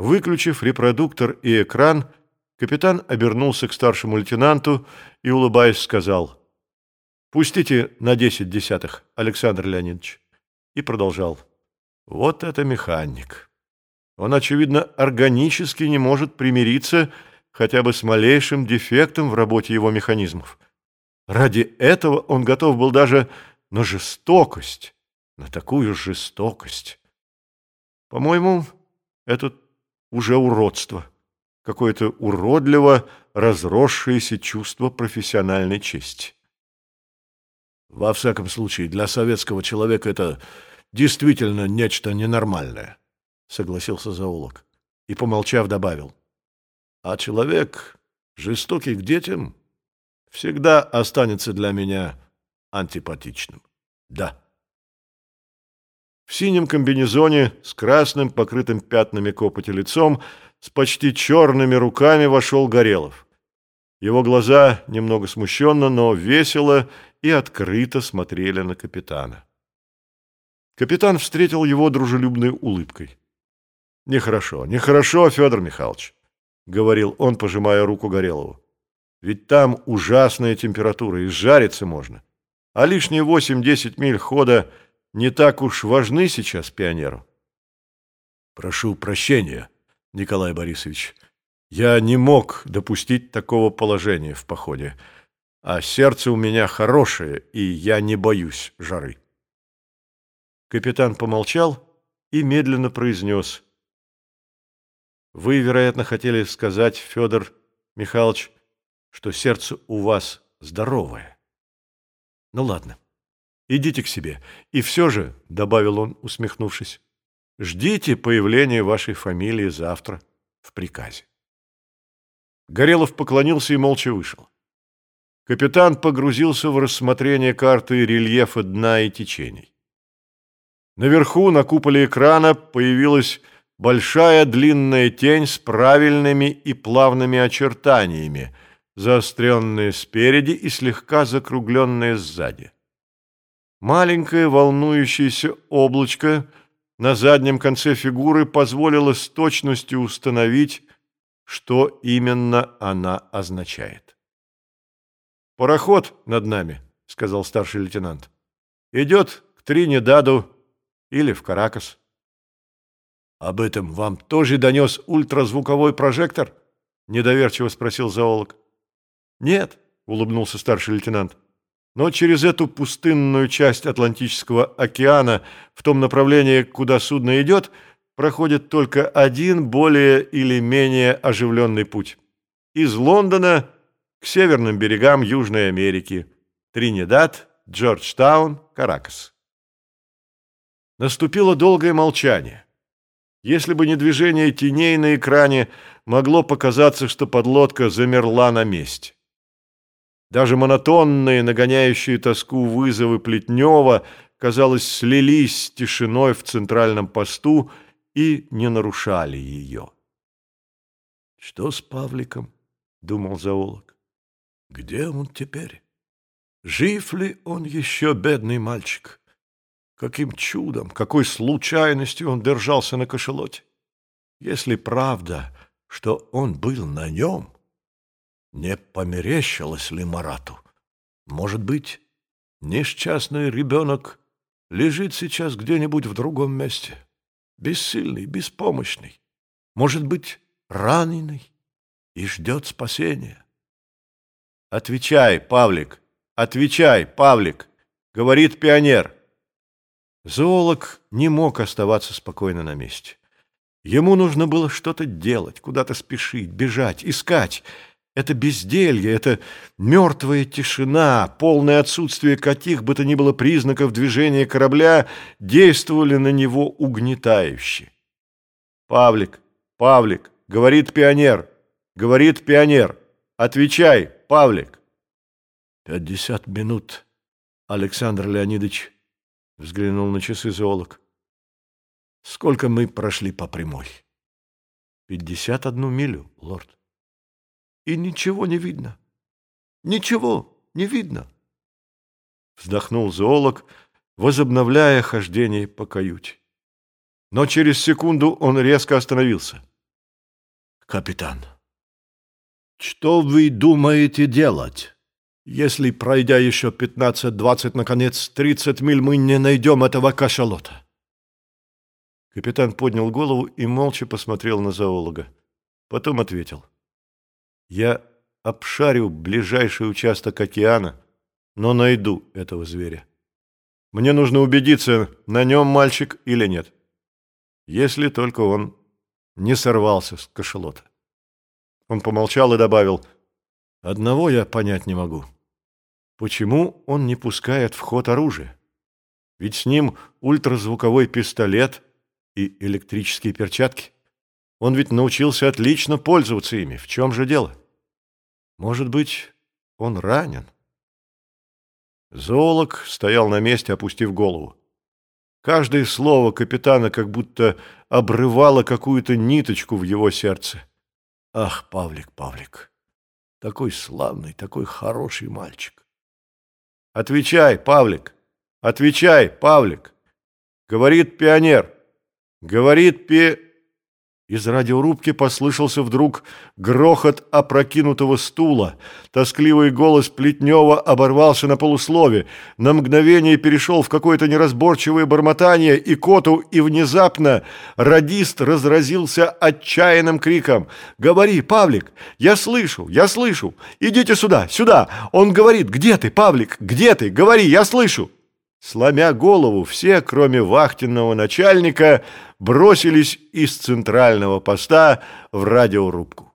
Выключив репродуктор и экран, капитан обернулся к старшему лейтенанту и, улыбаясь, сказал «Пустите на десять десятых, Александр Леонидович». И продолжал «Вот это механик. Он, очевидно, органически не может примириться хотя бы с малейшим дефектом в работе его механизмов. Ради этого он готов был даже на жестокость, на такую жестокость. По-моему, это уже уродство, какое-то уродливо разросшееся чувство профессиональной чести. Во всяком случае, для советского человека это действительно нечто ненормальное, согласился зоолог и, помолчав, добавил. А человек, жестокий к детям, всегда останется для меня антипатичным. Да. В синем комбинезоне с красным, покрытым пятнами копоти лицом, с почти черными руками вошел Горелов. Его глаза немного смущенно, но весело и открыто смотрели на капитана. Капитан встретил его дружелюбной улыбкой. «Нехорошо, нехорошо, Федор Михайлович», — говорил он, пожимая руку Горелову. «Ведь там ужасная температура, и жариться можно. А лишние восемь-десять миль хода — не так уж важны сейчас пионеру. Прошу прощения, Николай Борисович. Я не мог допустить такого положения в походе. А сердце у меня хорошее, и я не боюсь жары. Капитан помолчал и медленно произнес. Вы, вероятно, хотели сказать, Федор Михайлович, что сердце у вас здоровое. Ну ладно. Идите к себе. И все же, — добавил он, усмехнувшись, — ждите появления вашей фамилии завтра в приказе. Горелов поклонился и молча вышел. Капитан погрузился в рассмотрение карты рельефа дна и течений. Наверху, на куполе экрана, появилась большая длинная тень с правильными и плавными очертаниями, заостренная спереди и слегка закругленная сзади. Маленькое волнующееся облачко на заднем конце фигуры позволило с точностью установить, что именно она означает. «Пароход над нами», — сказал старший лейтенант. «Идет к Тринидаду или в Каракас». «Об этом вам тоже донес ультразвуковой прожектор?» — недоверчиво спросил зоолог. «Нет», — улыбнулся старший лейтенант. Но через эту пустынную часть Атлантического океана, в том направлении, куда судно идет, проходит только один более или менее оживленный путь. Из Лондона к северным берегам Южной Америки. Тринидад, Джорджтаун, Каракас. Наступило долгое молчание. Если бы не движение теней на экране, могло показаться, что подлодка замерла на месте. Даже монотонные, нагоняющие тоску вызовы Плетнева, казалось, слились с тишиной в центральном посту и не нарушали ее. «Что с Павликом?» — думал зоолог. «Где он теперь? Жив ли он еще, бедный мальчик? Каким чудом, какой случайностью он держался на кошелоте? Если правда, что он был на нем...» Не померещилось ли Марату? Может быть, несчастный ребенок лежит сейчас где-нибудь в другом месте, бессильный, беспомощный, может быть, раненый и ждет спасения. «Отвечай, Павлик! Отвечай, Павлик!» — говорит пионер. Зоолог не мог оставаться спокойно на месте. Ему нужно было что-то делать, куда-то спешить, бежать, искать — это безделье, это мертвая тишина, полное отсутствие каких бы то ни было признаков движения корабля действовали на него угнетающе. «Павлик, Павлик, — говорит пионер, — говорит пионер, — отвечай, Павлик!» «Пятьдесят минут, Александр Леонидович», — взглянул на часы зоолог. «Сколько мы прошли по прямой?» «Пятьдесят одну милю, лорд» и ничего не видно. Ничего не видно. Вздохнул зоолог, возобновляя хождение по каюте. Но через секунду он резко остановился. капитан. Что вы думаете делать? Если, пройдя еще 15-20, наконец, 30 миль, мы не найдем этого кашалота?» Капитан поднял голову и молча посмотрел на зоолога. Потом ответил. «Я обшарю ближайший участок океана, но найду этого зверя. Мне нужно убедиться, на нем мальчик или нет. Если только он не сорвался с кошелота». Он помолчал и добавил, «Одного я понять не могу. Почему он не пускает в ход оружие? Ведь с ним ультразвуковой пистолет и электрические перчатки. Он ведь научился отлично пользоваться ими. В чем же дело? Может быть, он ранен?» Зоолог стоял на месте, опустив голову. Каждое слово капитана как будто обрывало какую-то ниточку в его сердце. Ах, Павлик, Павлик, такой славный, такой хороший мальчик. Отвечай, Павлик, отвечай, Павлик. Говорит пионер, говорит пе... Из радиорубки послышался вдруг грохот опрокинутого стула. Тоскливый голос Плетнева оборвался на полуслове. На мгновение перешел в какое-то неразборчивое бормотание, и коту, и внезапно радист разразился отчаянным криком. «Говори, Павлик! Я слышу! Я слышу! Идите сюда! Сюда! Он говорит! Где ты, Павлик? Где ты? Говори! Я слышу!» Сломя голову, все, кроме вахтенного начальника, бросились из центрального поста в радиорубку.